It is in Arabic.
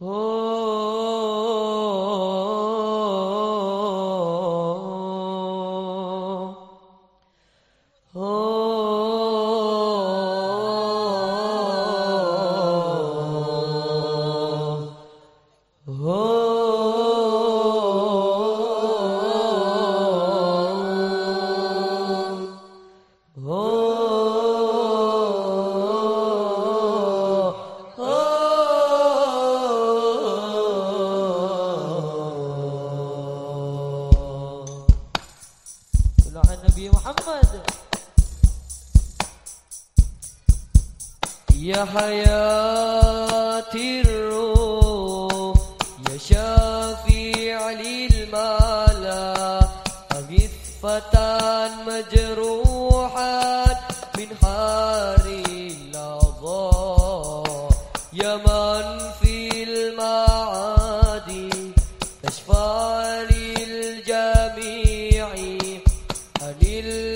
哦。حبيبي محمد. يا حياتي الروح يا شافي علي المالا أغيث فتان مجروحا من حار العظام يا ما Adil